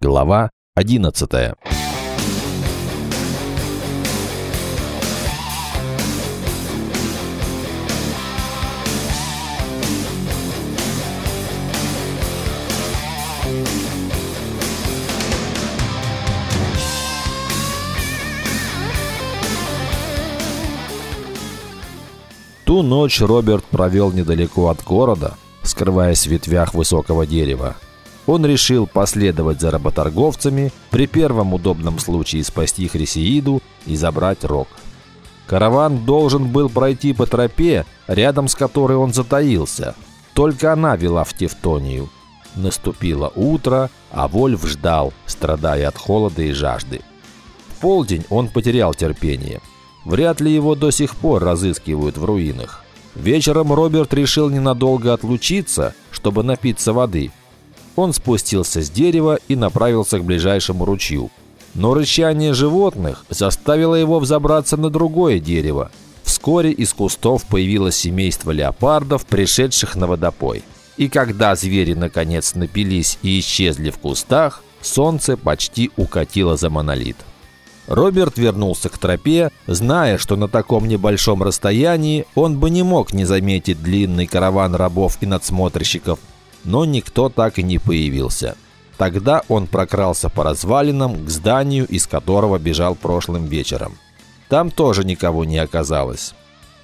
Глава 11 Ту ночь Роберт провел недалеко от города, скрываясь в ветвях высокого дерева. Он решил последовать за работорговцами, при первом удобном случае спасти Хрисеиду и забрать рог. Караван должен был пройти по тропе, рядом с которой он затаился. Только она вела в Тевтонию. Наступило утро, а Вольф ждал, страдая от холода и жажды. В полдень он потерял терпение. Вряд ли его до сих пор разыскивают в руинах. Вечером Роберт решил ненадолго отлучиться, чтобы напиться воды. Он спустился с дерева и направился к ближайшему ручью. Но рычание животных заставило его взобраться на другое дерево. Вскоре из кустов появилось семейство леопардов, пришедших на водопой. И когда звери наконец напились и исчезли в кустах, солнце почти укатило за монолит. Роберт вернулся к тропе, зная, что на таком небольшом расстоянии он бы не мог не заметить длинный караван рабов и надсмотрщиков, но никто так и не появился. Тогда он прокрался по развалинам к зданию, из которого бежал прошлым вечером. Там тоже никого не оказалось.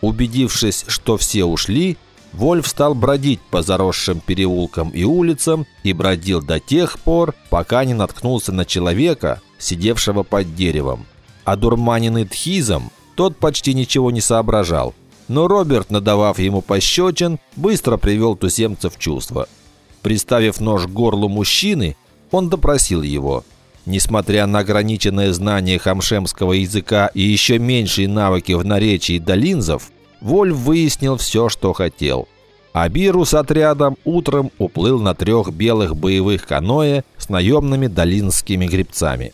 Убедившись, что все ушли, Вольф стал бродить по заросшим переулкам и улицам и бродил до тех пор, пока не наткнулся на человека, сидевшего под деревом. А дурманенный Тхизом, тот почти ничего не соображал. Но Роберт, надавав ему пощечин, быстро привел туземца в чувство – Приставив нож к горлу мужчины, он допросил его. Несмотря на ограниченное знание хамшемского языка и еще меньшие навыки в наречии долинзов, Вольф выяснил все, что хотел. Абиру с отрядом утром уплыл на трех белых боевых каноэ с наемными долинскими гребцами.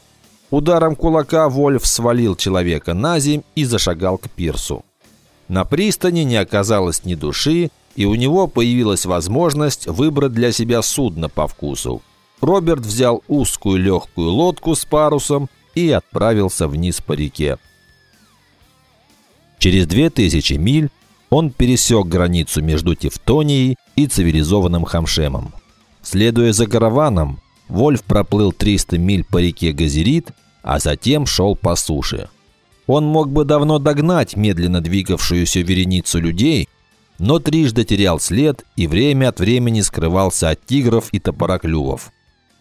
Ударом кулака Вольф свалил человека на земь и зашагал к пирсу. На пристани не оказалось ни души, и у него появилась возможность выбрать для себя судно по вкусу. Роберт взял узкую легкую лодку с парусом и отправился вниз по реке. Через две тысячи миль он пересек границу между Тевтонией и цивилизованным Хамшемом. Следуя за караваном, Вольф проплыл 300 миль по реке Газерит, а затем шел по суше. Он мог бы давно догнать медленно двигавшуюся вереницу людей, но трижды терял след и время от времени скрывался от тигров и топороклювов.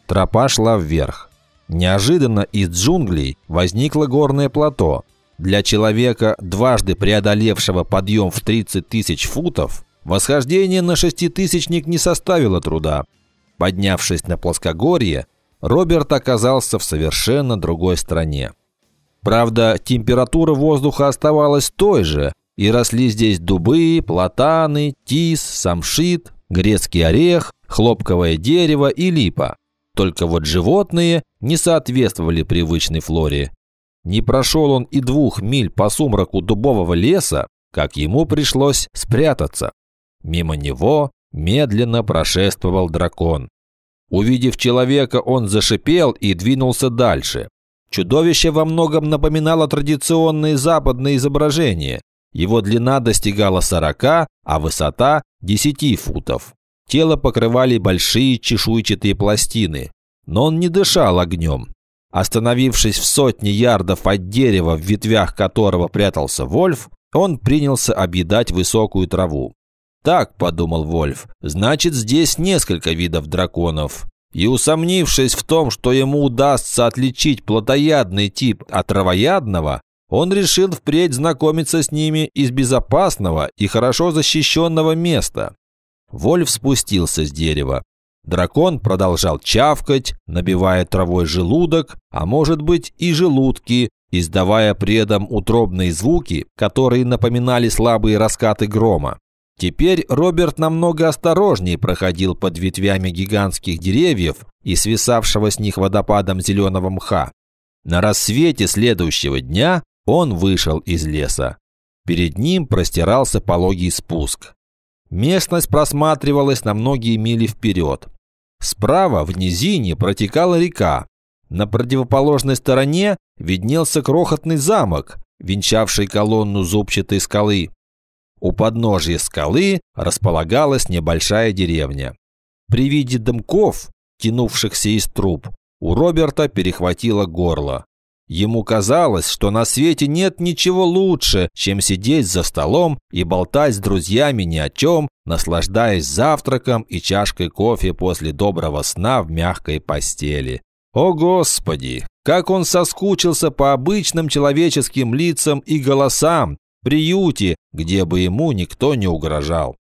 Тропа шла вверх. Неожиданно из джунглей возникло горное плато. Для человека, дважды преодолевшего подъем в 30 тысяч футов, восхождение на шеститысячник не составило труда. Поднявшись на плоскогорье, Роберт оказался в совершенно другой стране. Правда, температура воздуха оставалась той же, и росли здесь дубы, платаны, тис, самшит, грецкий орех, хлопковое дерево и липа. Только вот животные не соответствовали привычной флоре. Не прошел он и двух миль по сумраку дубового леса, как ему пришлось спрятаться. Мимо него медленно прошествовал дракон. Увидев человека, он зашипел и двинулся дальше. Чудовище во многом напоминало традиционные западные изображения. Его длина достигала 40, а высота – 10 футов. Тело покрывали большие чешуйчатые пластины, но он не дышал огнем. Остановившись в сотне ярдов от дерева, в ветвях которого прятался Вольф, он принялся объедать высокую траву. «Так», – подумал Вольф, – «значит, здесь несколько видов драконов». И усомнившись в том, что ему удастся отличить плотоядный тип от травоядного, он решил впредь знакомиться с ними из безопасного и хорошо защищенного места. Вольф спустился с дерева. Дракон продолжал чавкать, набивая травой желудок, а может быть и желудки, издавая при этом утробные звуки, которые напоминали слабые раскаты грома. Теперь Роберт намного осторожнее проходил под ветвями гигантских деревьев и свисавшего с них водопадом зеленого мха. На рассвете следующего дня он вышел из леса. Перед ним простирался пологий спуск. Местность просматривалась на многие мили вперед. Справа в низине протекала река, На противоположной стороне виднелся крохотный замок, венчавший колонну зубчатой скалы. У подножия скалы располагалась небольшая деревня. При виде дымков, тянувшихся из труб, у Роберта перехватило горло. Ему казалось, что на свете нет ничего лучше, чем сидеть за столом и болтать с друзьями ни о чем, наслаждаясь завтраком и чашкой кофе после доброго сна в мягкой постели. О, Господи! Как он соскучился по обычным человеческим лицам и голосам, приюте, где бы ему никто не угрожал.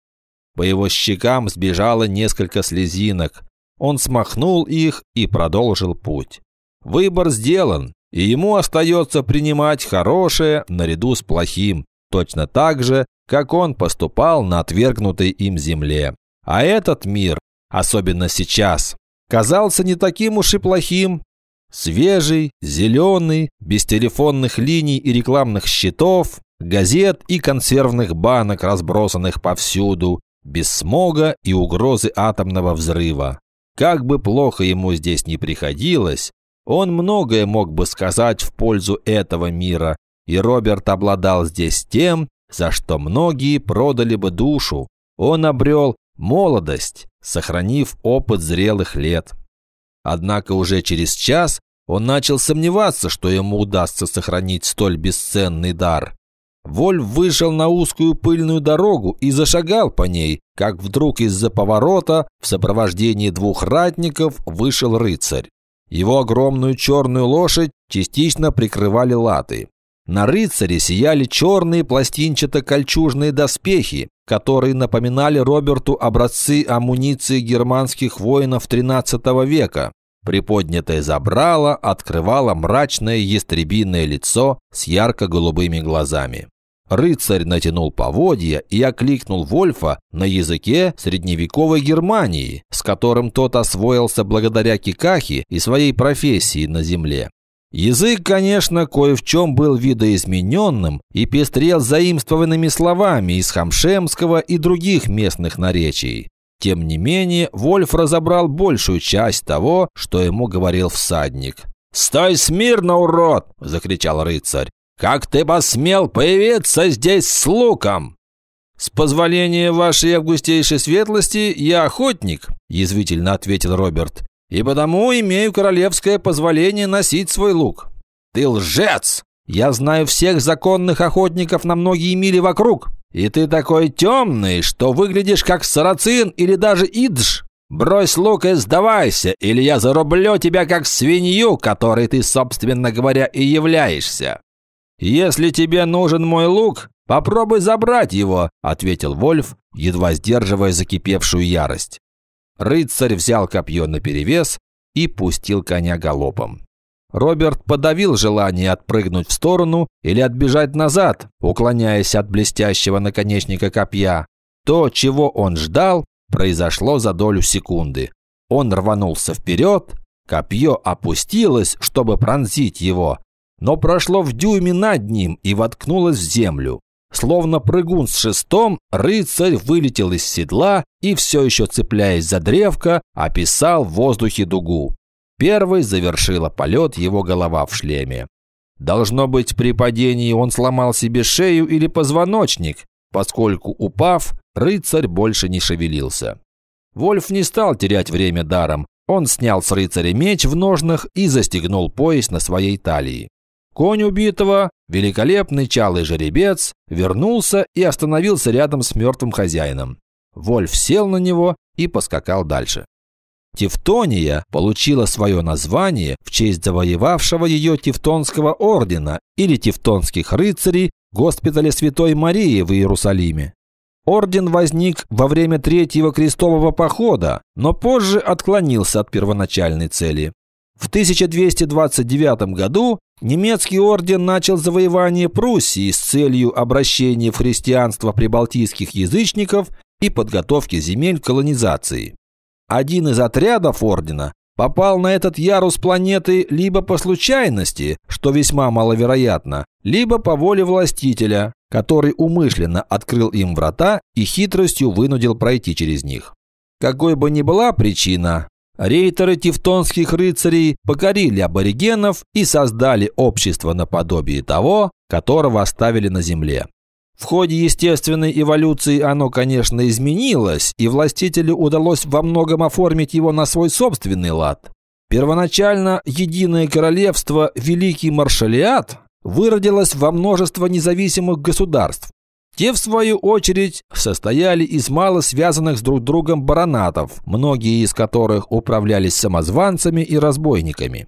По его щекам сбежало несколько слезинок. Он смахнул их и продолжил путь. Выбор сделан, и ему остается принимать хорошее наряду с плохим, точно так же, как он поступал на отвергнутой им земле. А этот мир, особенно сейчас, казался не таким уж и плохим. Свежий, зеленый, без телефонных линий и рекламных щитов, газет и консервных банок, разбросанных повсюду, без смога и угрозы атомного взрыва. Как бы плохо ему здесь не приходилось, он многое мог бы сказать в пользу этого мира, и Роберт обладал здесь тем, за что многие продали бы душу. Он обрел молодость, сохранив опыт зрелых лет. Однако уже через час он начал сомневаться, что ему удастся сохранить столь бесценный дар. Вольф вышел на узкую пыльную дорогу и зашагал по ней, как вдруг из-за поворота в сопровождении двух ратников вышел рыцарь. Его огромную черную лошадь частично прикрывали латы. На рыцаре сияли черные пластинчато-кольчужные доспехи, которые напоминали Роберту образцы амуниции германских воинов XIII века. Приподнятое забрало открывало мрачное ястребиное лицо с ярко-голубыми глазами. Рыцарь натянул поводья и окликнул Вольфа на языке средневековой Германии, с которым тот освоился благодаря Кикахе и своей профессии на земле. Язык, конечно, кое в чем был видоизмененным и пестрел заимствованными словами из хамшемского и других местных наречий. Тем не менее, Вольф разобрал большую часть того, что ему говорил всадник. «Стой смирно, урод!» – закричал рыцарь. Как ты посмел появиться здесь с луком?» «С позволения вашей августейшей светлости, я охотник», – язвительно ответил Роберт. «И потому имею королевское позволение носить свой лук». «Ты лжец! Я знаю всех законных охотников на многие мили вокруг. И ты такой темный, что выглядишь как сарацин или даже идж. Брось лук и сдавайся, или я зарублю тебя как свинью, которой ты, собственно говоря, и являешься». «Если тебе нужен мой лук, попробуй забрать его», – ответил Вольф, едва сдерживая закипевшую ярость. Рыцарь взял копье наперевес и пустил коня галопом. Роберт подавил желание отпрыгнуть в сторону или отбежать назад, уклоняясь от блестящего наконечника копья. То, чего он ждал, произошло за долю секунды. Он рванулся вперед, копье опустилось, чтобы пронзить его, но прошло в дюйме над ним и воткнулось в землю. Словно прыгун с шестом, рыцарь вылетел из седла и, все еще цепляясь за древко, описал в воздухе дугу. Первый завершила полет его голова в шлеме. Должно быть, при падении он сломал себе шею или позвоночник, поскольку, упав, рыцарь больше не шевелился. Вольф не стал терять время даром. Он снял с рыцаря меч в ножнах и застегнул пояс на своей талии. Конь убитого, великолепный чалый жеребец, вернулся и остановился рядом с мертвым хозяином. Вольф сел на него и поскакал дальше. Тевтония получила свое название в честь завоевавшего ее Тевтонского ордена или Тевтонских рыцарей госпиталя Святой Марии в Иерусалиме. Орден возник во время Третьего крестового похода, но позже отклонился от первоначальной цели. В 1229 году немецкий орден начал завоевание Пруссии с целью обращения в христианство прибалтийских язычников и подготовки земель к колонизации. Один из отрядов ордена попал на этот ярус планеты либо по случайности, что весьма маловероятно, либо по воле властителя, который умышленно открыл им врата и хитростью вынудил пройти через них. Какой бы ни была причина, рейтеры тевтонских рыцарей покорили аборигенов и создали общество наподобие того, которого оставили на земле. В ходе естественной эволюции оно, конечно, изменилось, и властителю удалось во многом оформить его на свой собственный лад. Первоначально единое королевство Великий Маршалиат выродилось во множество независимых государств. Те, в свою очередь, состояли из мало связанных с друг другом баронатов, многие из которых управлялись самозванцами и разбойниками.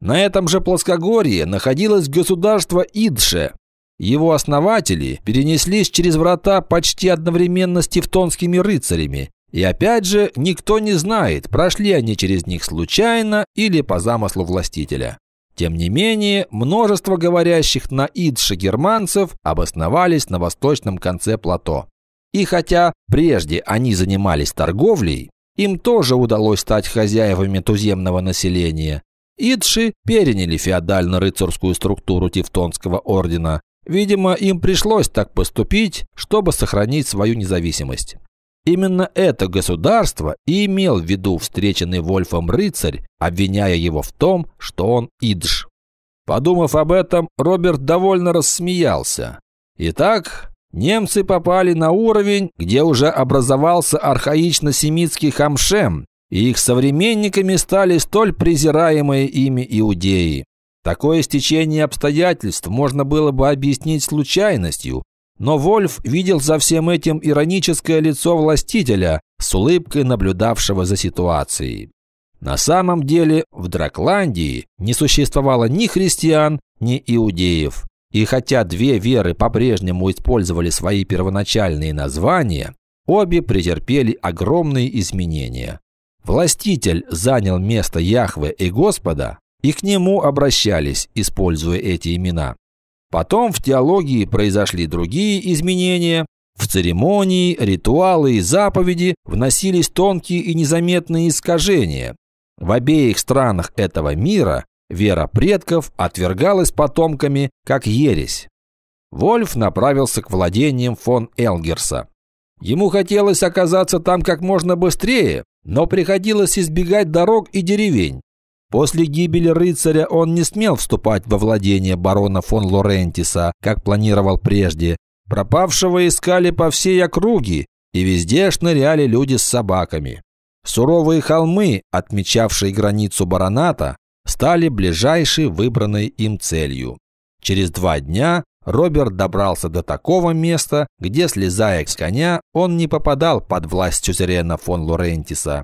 На этом же плоскогорье находилось государство Идше, его основатели перенеслись через врата почти одновременно с тевтонскими рыцарями. И опять же, никто не знает, прошли они через них случайно или по замыслу властителя. Тем не менее, множество говорящих на идше германцев обосновались на восточном конце плато. И хотя прежде они занимались торговлей, им тоже удалось стать хозяевами туземного населения. Идши переняли феодально-рыцарскую структуру Тевтонского ордена, Видимо, им пришлось так поступить, чтобы сохранить свою независимость. Именно это государство и имел в виду встреченный Вольфом рыцарь, обвиняя его в том, что он идж. Подумав об этом, Роберт довольно рассмеялся. Итак, немцы попали на уровень, где уже образовался архаично-семитский хамшем, и их современниками стали столь презираемые ими иудеи. Такое стечение обстоятельств можно было бы объяснить случайностью, но Вольф видел за всем этим ироническое лицо властителя с улыбкой наблюдавшего за ситуацией. На самом деле в Дракландии не существовало ни христиан, ни иудеев. И хотя две веры по-прежнему использовали свои первоначальные названия, обе претерпели огромные изменения. Властитель занял место Яхве и Господа, и к нему обращались, используя эти имена. Потом в теологии произошли другие изменения. В церемонии, ритуалы и заповеди вносились тонкие и незаметные искажения. В обеих странах этого мира вера предков отвергалась потомками как ересь. Вольф направился к владениям фон Элгерса. Ему хотелось оказаться там как можно быстрее, но приходилось избегать дорог и деревень. После гибели рыцаря он не смел вступать во владение барона фон Лорентиса, как планировал прежде. Пропавшего искали по всей округе, и везде шныряли люди с собаками. Суровые холмы, отмечавшие границу бароната, стали ближайшей выбранной им целью. Через два дня Роберт добрался до такого места, где, слезая с коня, он не попадал под власть сюзерена фон Лорентиса.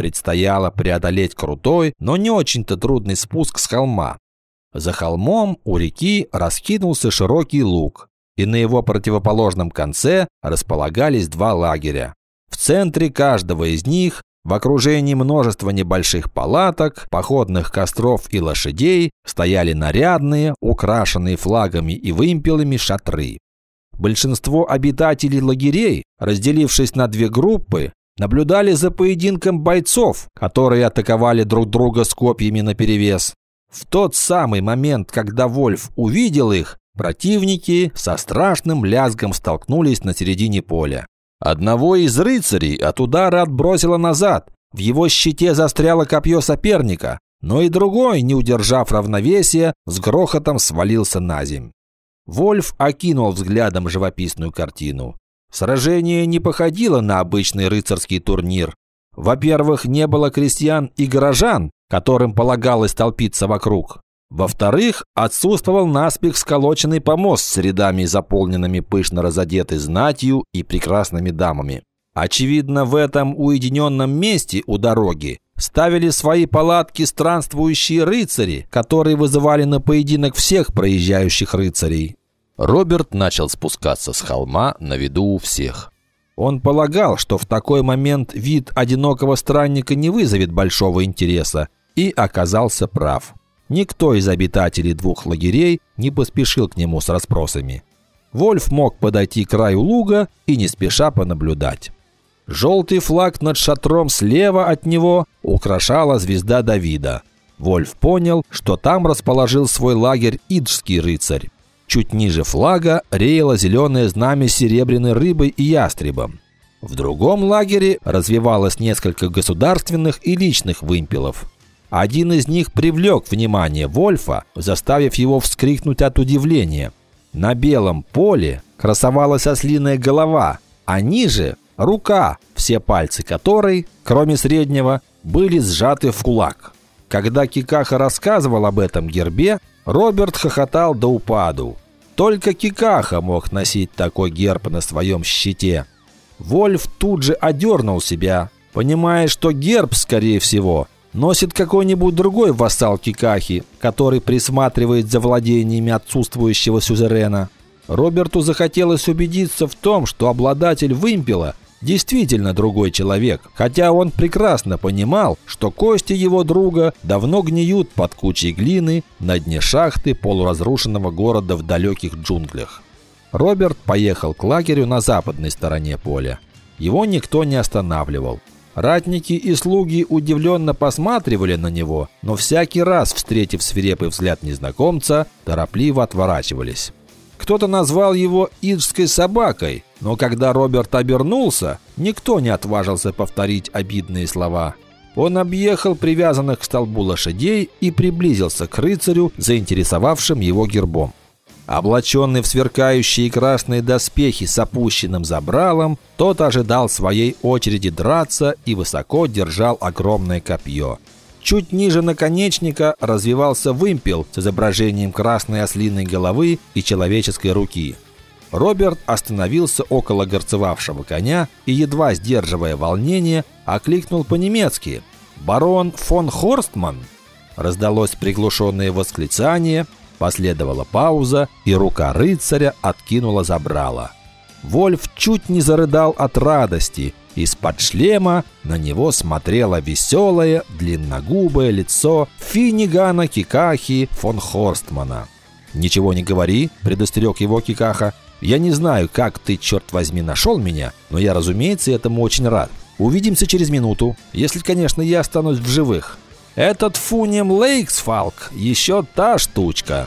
Предстояло преодолеть крутой, но не очень-то трудный спуск с холма. За холмом у реки раскинулся широкий луг, и на его противоположном конце располагались два лагеря. В центре каждого из них, в окружении множества небольших палаток, походных костров и лошадей, стояли нарядные, украшенные флагами и вымпелами шатры. Большинство обитателей лагерей, разделившись на две группы, наблюдали за поединком бойцов, которые атаковали друг друга с копьями наперевес. В тот самый момент, когда Вольф увидел их, противники со страшным лязгом столкнулись на середине поля. Одного из рыцарей от удара отбросило назад, в его щите застряло копье соперника, но и другой, не удержав равновесия, с грохотом свалился на земь. Вольф окинул взглядом живописную картину. Сражение не походило на обычный рыцарский турнир. Во-первых, не было крестьян и горожан, которым полагалось толпиться вокруг. Во-вторых, отсутствовал наспех сколоченный помост с рядами, заполненными пышно разодетой знатью и прекрасными дамами. Очевидно, в этом уединенном месте у дороги ставили свои палатки странствующие рыцари, которые вызывали на поединок всех проезжающих рыцарей. Роберт начал спускаться с холма на виду у всех. Он полагал, что в такой момент вид одинокого странника не вызовет большого интереса, и оказался прав. Никто из обитателей двух лагерей не поспешил к нему с расспросами. Вольф мог подойти к краю луга и не спеша понаблюдать. Желтый флаг над шатром слева от него украшала звезда Давида. Вольф понял, что там расположил свой лагерь иджский рыцарь. Чуть ниже флага реяло зеленое знамя с серебряной рыбой и ястребом. В другом лагере развивалось несколько государственных и личных вымпелов. Один из них привлек внимание Вольфа, заставив его вскрикнуть от удивления. На белом поле красовалась ослиная голова, а ниже – рука, все пальцы которой, кроме среднего, были сжаты в кулак. Когда Кикаха рассказывал об этом гербе, Роберт хохотал до упаду. Только Кикаха мог носить такой герб на своем щите. Вольф тут же одернул себя, понимая, что герб, скорее всего, носит какой-нибудь другой вассал Кикахи, который присматривает за владениями отсутствующего сюзерена. Роберту захотелось убедиться в том, что обладатель вымпела действительно другой человек, хотя он прекрасно понимал, что кости его друга давно гниют под кучей глины на дне шахты полуразрушенного города в далеких джунглях. Роберт поехал к лагерю на западной стороне поля. Его никто не останавливал. Ратники и слуги удивленно посматривали на него, но всякий раз, встретив свирепый взгляд незнакомца, торопливо отворачивались. Кто-то назвал его «иджской собакой», но когда Роберт обернулся, никто не отважился повторить обидные слова. Он объехал привязанных к столбу лошадей и приблизился к рыцарю, заинтересовавшим его гербом. Облаченный в сверкающие красные доспехи с опущенным забралом, тот ожидал своей очереди драться и высоко держал огромное копье. Чуть ниже наконечника развивался вымпел с изображением красной ослиной головы и человеческой руки. Роберт остановился около горцевавшего коня и, едва сдерживая волнение, окликнул по-немецки «Барон фон Хорстман!» Раздалось приглушенное восклицание, последовала пауза, и рука рыцаря откинула забрала. Вольф чуть не зарыдал от радости, из-под шлема на него смотрело веселое, длинногубое лицо Финигана Кикахи фон Хорстмана. «Ничего не говори», – предостерег его Кикаха. «Я не знаю, как ты, черт возьми, нашел меня, но я, разумеется, этому очень рад. Увидимся через минуту, если, конечно, я останусь в живых. Этот Фунем Лейксфалк еще та штучка».